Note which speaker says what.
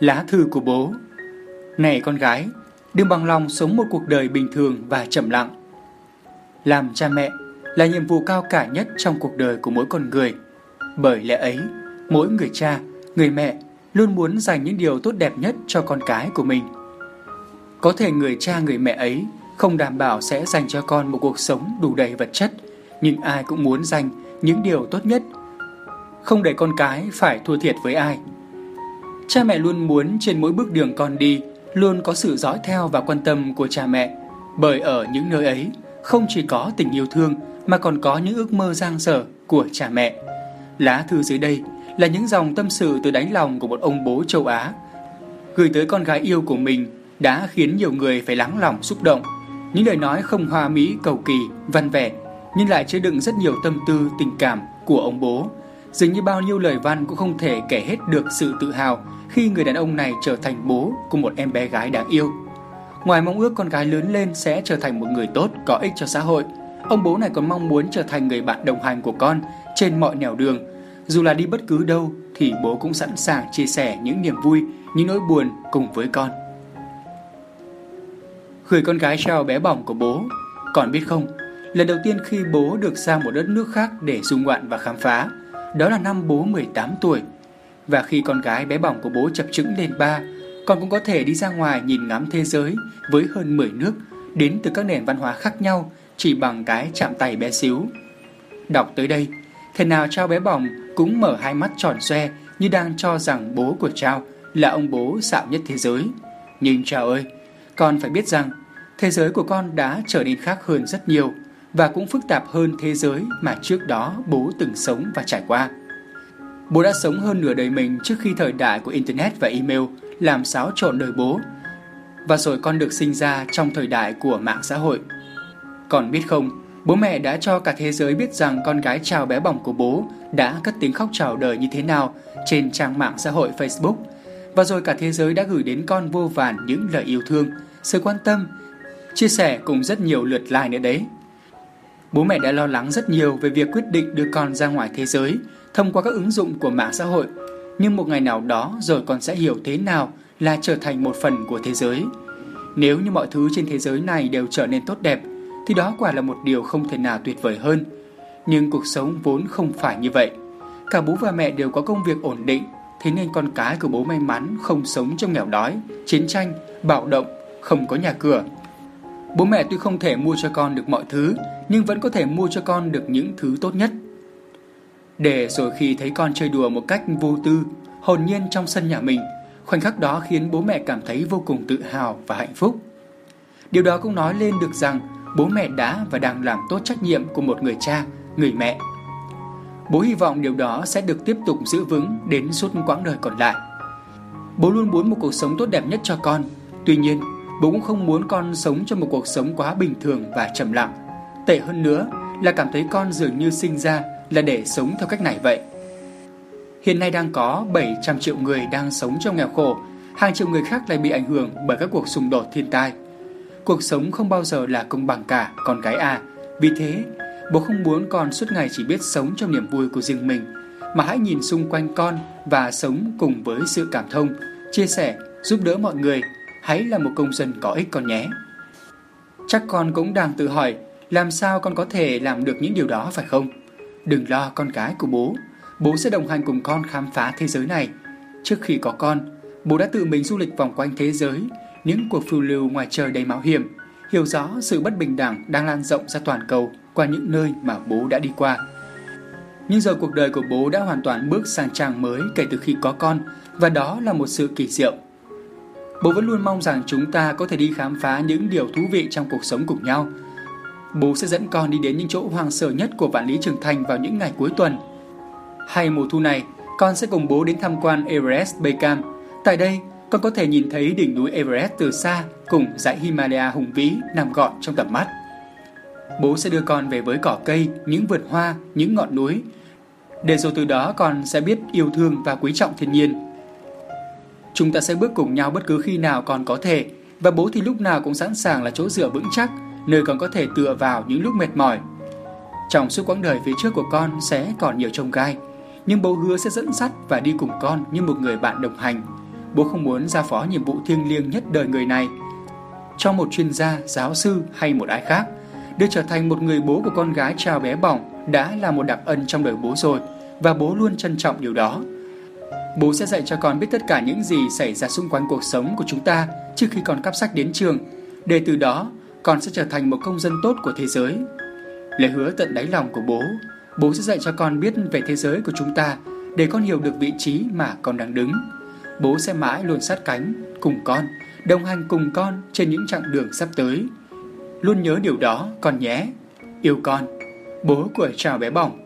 Speaker 1: Lá thư của bố Này con gái, đừng bằng lòng sống một cuộc đời bình thường và chậm lặng. Làm cha mẹ là nhiệm vụ cao cả nhất trong cuộc đời của mỗi con người. Bởi lẽ ấy, mỗi người cha, người mẹ luôn muốn dành những điều tốt đẹp nhất cho con cái của mình. Có thể người cha người mẹ ấy không đảm bảo sẽ dành cho con một cuộc sống đủ đầy vật chất, nhưng ai cũng muốn dành những điều tốt nhất. Không để con cái phải thua thiệt với ai. Cha mẹ luôn muốn trên mỗi bước đường con đi luôn có sự dõi theo và quan tâm của cha mẹ, bởi ở những nơi ấy không chỉ có tình yêu thương mà còn có những ước mơ giang dở của cha mẹ. Lá thư dưới đây là những dòng tâm sự từ đáy lòng của một ông bố châu Á gửi tới con gái yêu của mình đã khiến nhiều người phải lắng lòng xúc động. Những lời nói không hoa mỹ cầu kỳ, văn vẻ nhưng lại chứa đựng rất nhiều tâm tư tình cảm của ông bố. Dường như bao nhiêu lời văn cũng không thể kể hết được sự tự hào khi người đàn ông này trở thành bố của một em bé gái đáng yêu. Ngoài mong ước con gái lớn lên sẽ trở thành một người tốt, có ích cho xã hội, ông bố này còn mong muốn trở thành người bạn đồng hành của con trên mọi nẻo đường. Dù là đi bất cứ đâu thì bố cũng sẵn sàng chia sẻ những niềm vui, những nỗi buồn cùng với con. Gửi con gái trao bé bỏng của bố, còn biết không, lần đầu tiên khi bố được sang một đất nước khác để du ngoạn và khám phá, đó là năm bố 18 tuổi. Và khi con gái bé bỏng của bố chập chững lên ba, con cũng có thể đi ra ngoài nhìn ngắm thế giới với hơn 10 nước đến từ các nền văn hóa khác nhau chỉ bằng cái chạm tay bé xíu. Đọc tới đây, thế nào Trao bé bỏng cũng mở hai mắt tròn xoe như đang cho rằng bố của Trao là ông bố xạo nhất thế giới. Nhưng Trao ơi, con phải biết rằng thế giới của con đã trở nên khác hơn rất nhiều và cũng phức tạp hơn thế giới mà trước đó bố từng sống và trải qua. Bố đã sống hơn nửa đời mình trước khi thời đại của Internet và email làm xáo trộn đời bố. Và rồi con được sinh ra trong thời đại của mạng xã hội. Còn biết không, bố mẹ đã cho cả thế giới biết rằng con gái chào bé bỏng của bố đã cất tiếng khóc chào đời như thế nào trên trang mạng xã hội Facebook. Và rồi cả thế giới đã gửi đến con vô vàn những lời yêu thương, sự quan tâm, chia sẻ cùng rất nhiều lượt like nữa đấy. Bố mẹ đã lo lắng rất nhiều về việc quyết định đưa con ra ngoài thế giới thông qua các ứng dụng của mạng xã hội. Nhưng một ngày nào đó rồi con sẽ hiểu thế nào là trở thành một phần của thế giới. Nếu như mọi thứ trên thế giới này đều trở nên tốt đẹp, thì đó quả là một điều không thể nào tuyệt vời hơn. Nhưng cuộc sống vốn không phải như vậy. Cả bố và mẹ đều có công việc ổn định, thế nên con cái của bố may mắn không sống trong nghèo đói, chiến tranh, bạo động, không có nhà cửa. Bố mẹ tuy không thể mua cho con được mọi thứ, nhưng vẫn có thể mua cho con được những thứ tốt nhất. Để rồi khi thấy con chơi đùa một cách vô tư, hồn nhiên trong sân nhà mình, khoảnh khắc đó khiến bố mẹ cảm thấy vô cùng tự hào và hạnh phúc. Điều đó cũng nói lên được rằng bố mẹ đã và đang làm tốt trách nhiệm của một người cha, người mẹ. Bố hy vọng điều đó sẽ được tiếp tục giữ vững đến suốt quãng đời còn lại. Bố luôn muốn một cuộc sống tốt đẹp nhất cho con. Tuy nhiên, bố cũng không muốn con sống trong một cuộc sống quá bình thường và trầm lặng. Tệ hơn nữa là cảm thấy con dường như sinh ra là để sống theo cách này vậy. Hiện nay đang có 700 triệu người đang sống trong nghèo khổ, hàng triệu người khác lại bị ảnh hưởng bởi các cuộc xung đột thiên tai. Cuộc sống không bao giờ là công bằng cả, con gái à. Vì thế, bố không muốn con suốt ngày chỉ biết sống trong niềm vui của riêng mình, mà hãy nhìn xung quanh con và sống cùng với sự cảm thông, chia sẻ, giúp đỡ mọi người. Hãy là một công dân có ích con nhé. Chắc con cũng đang tự hỏi làm sao con có thể làm được những điều đó phải không? Đừng lo con gái của bố, bố sẽ đồng hành cùng con khám phá thế giới này. Trước khi có con, bố đã tự mình du lịch vòng quanh thế giới, những cuộc phiêu lưu ngoài trời đầy mạo hiểm, hiểu rõ sự bất bình đẳng đang lan rộng ra toàn cầu qua những nơi mà bố đã đi qua. Nhưng giờ cuộc đời của bố đã hoàn toàn bước sang trang mới kể từ khi có con và đó là một sự kỳ diệu. Bố vẫn luôn mong rằng chúng ta có thể đi khám phá những điều thú vị trong cuộc sống cùng nhau. Bố sẽ dẫn con đi đến những chỗ hoang sơ nhất của vạn lý trường thành vào những ngày cuối tuần. Hay mùa thu này, con sẽ cùng bố đến tham quan Everest Base Camp. Tại đây, con có thể nhìn thấy đỉnh núi Everest từ xa cùng dãy Himalaya hùng vĩ nằm gọn trong tầm mắt. Bố sẽ đưa con về với cỏ cây, những vườn hoa, những ngọn núi. Để rồi từ đó con sẽ biết yêu thương và quý trọng thiên nhiên. Chúng ta sẽ bước cùng nhau bất cứ khi nào còn có thể và bố thì lúc nào cũng sẵn sàng là chỗ dựa vững chắc, nơi còn có thể tựa vào những lúc mệt mỏi. Trong suốt quãng đời phía trước của con sẽ còn nhiều trông gai, nhưng bố hứa sẽ dẫn dắt và đi cùng con như một người bạn đồng hành bố không muốn giao phó nhiệm vụ thiêng liêng nhất đời người này cho một chuyên gia, giáo sư hay một ai khác. Được trở thành một người bố của con gái chào bé bỏng đã là một đặc ân trong đời bố rồi và bố luôn trân trọng điều đó. Bố sẽ dạy cho con biết tất cả những gì xảy ra xung quanh cuộc sống của chúng ta trước khi con cắp sách đến trường, để từ đó con sẽ trở thành một công dân tốt của thế giới. Lời hứa tận đáy lòng của bố, bố sẽ dạy cho con biết về thế giới của chúng ta để con hiểu được vị trí mà con đang đứng. Bố sẽ mãi luôn sát cánh cùng con, đồng hành cùng con trên những chặng đường sắp tới. Luôn nhớ điều đó con nhé. Yêu con. Bố của Chào bé bỏng.